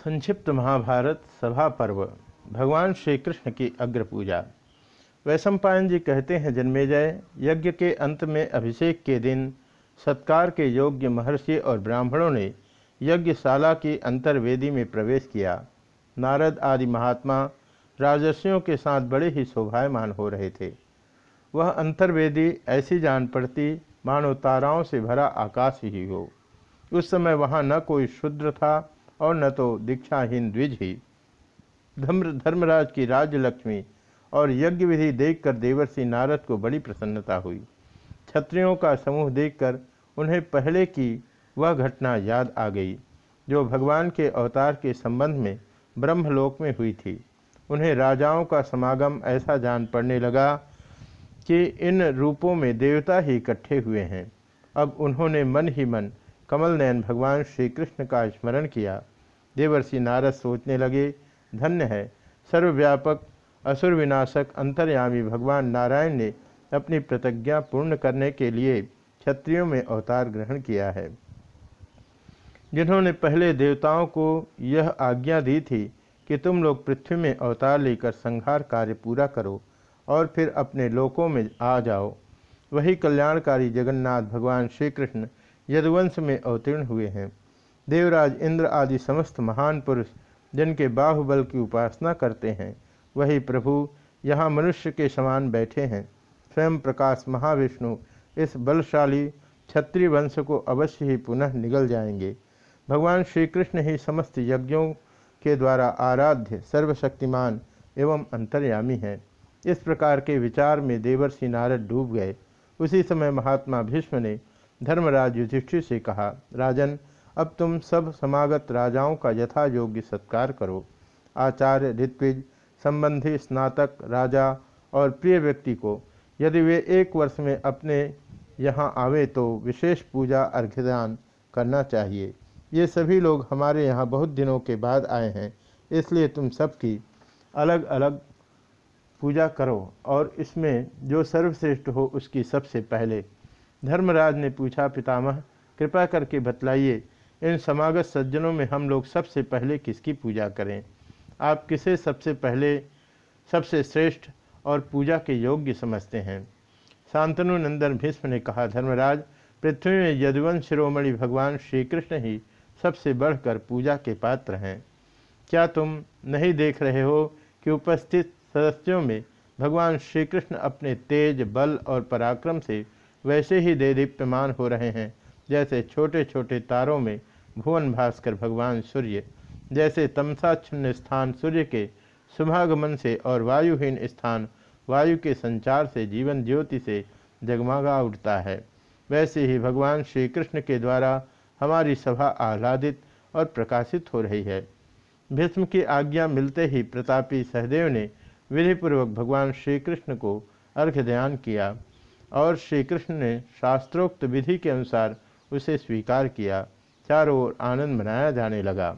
संक्षिप्त महाभारत सभा पर्व, भगवान श्री कृष्ण की अग्र पूजा। वैशंपायन जी कहते हैं, जन्मेजय, यज्ञ के अंत में अभिषेक के दिन सत्कार के योग्य महर्षि और ब्राह्मणों ने यज्ञशाला की अंतर्वेदी में प्रवेश किया। नारद आदि महात्मा राजस्वियों के साथ बड़े ही शोभायमान हो रहे थे। वह अंतर्वेदी ऐसी जान पड़ती, मानो ताराओं से भरा आकाश ही हो। उस समय वहाँ न कोई शुद्र था और न तो दीक्षाहीन द्विज ही। धर्म, धर्मराज की राज्य लक्ष्मी और यज्ञ विधि देखकर देवर्षि नारद को बड़ी प्रसन्नता हुई। क्षत्रियों का समूह देखकर उन्हें पहले की वह घटना याद आ गई, जो भगवान के अवतार के संबंध में ब्रह्मलोक में हुई थी। उन्हें राजाओं का समागम ऐसा जान पड़ने लगा कि इन रूपों में देवता ही इकट्ठे हुए हैं। अब उन्होंने मन ही मन कमल नयन भगवान श्री कृष्ण का स्मरण किया। देवर्षि नारद सोचने लगे, धन्य है। सर्वव्यापक असुर विनाशक अंतर्यामी भगवान नारायण ने अपनी प्रतिज्ञा पूर्ण करने के लिए क्षत्रियों में अवतार ग्रहण किया है। जिन्होंने पहले देवताओं को यह आज्ञा दी थी कि तुम लोग पृथ्वी में अवतार लेकर संहार कार्य पूरा करो और फिर अपने लोकों में आ जाओ। वही कल्याणकारी जगन्नाथ भगवान श्री कृष्ण यदुवंश में अवतीर्ण हुए हैं। देवराज इंद्र आदि समस्त महान पुरुष, जिनके बाहुबल की उपासना करते हैं, वही प्रभु यहाँ मनुष्य के समान बैठे हैं। स्वयं प्रकाश महाविष्णु इस बलशाली क्षत्रिय वंश को अवश्य ही पुनः निगल जाएँगे। भगवान श्री कृष्ण ही समस्त यज्ञों के द्वारा आराध्य, सर्वशक्तिमान एवं अंतर्यामी हैं। इस प्रकार के विचार में देवर्षि नारद डूब गए। उसी समय महात्मा भीष्म ने धर्मराज युधिष्ठिर से कहा, राजन, अब तुम सब समागत राजाओं का यथा योग्य सत्कार करो। आचार्य ऋत्विज, संबंधी स्नातक राजा और प्रिय व्यक्ति को, यदि वे एक वर्ष में अपने यहाँ आवे तो विशेष पूजा अर्घ्यदान करना चाहिए। ये सभी लोग हमारे यहाँ बहुत दिनों के बाद आए हैं, इसलिए तुम सबकी अलग अलग पूजा करो और इसमें जो सर्वश्रेष्ठ हो उसकी सबसे पहले धर्मराज ने पूछा, पितामह, कृपा करके बतलाइए, इन समागत सज्जनों में हम लोग सबसे पहले किसकी पूजा करें? आप किसे सबसे पहले, सबसे श्रेष्ठ और पूजा के योग्य समझते हैं? शांतनु नंदन भीष्म ने कहा, धर्मराज, पृथ्वी में यदुवंश शिरोमणि भगवान श्री कृष्ण ही सबसे बढ़कर पूजा के पात्र हैं। क्या तुम नहीं देख रहे हो कि उपस्थित सदस्यों में भगवान श्री कृष्ण अपने तेज, बल और पराक्रम से वैसे ही दे दीप्यमान हो रहे हैं। जैसे छोटे छोटे तारों में भुवन भास्कर भगवान सूर्य, जैसे तमसाच्छन्न स्थान सूर्य के शुभागमन से और वायुहीन स्थान वायु के संचार से जीवन ज्योति से जगमगा उठता है। वैसे ही भगवान श्री कृष्ण के द्वारा हमारी सभा आह्लादित और प्रकाशित हो रही है। भीष्म की आज्ञा मिलते ही प्रतापी सहदेव ने विधिपूर्वक भगवान श्री कृष्ण को अर्घ्य ध्यान किया। और श्री कृष्ण ने शास्त्रोक्त विधि के अनुसार उसे स्वीकार किया। चारों ओर आनंद मनाया जाने लगा।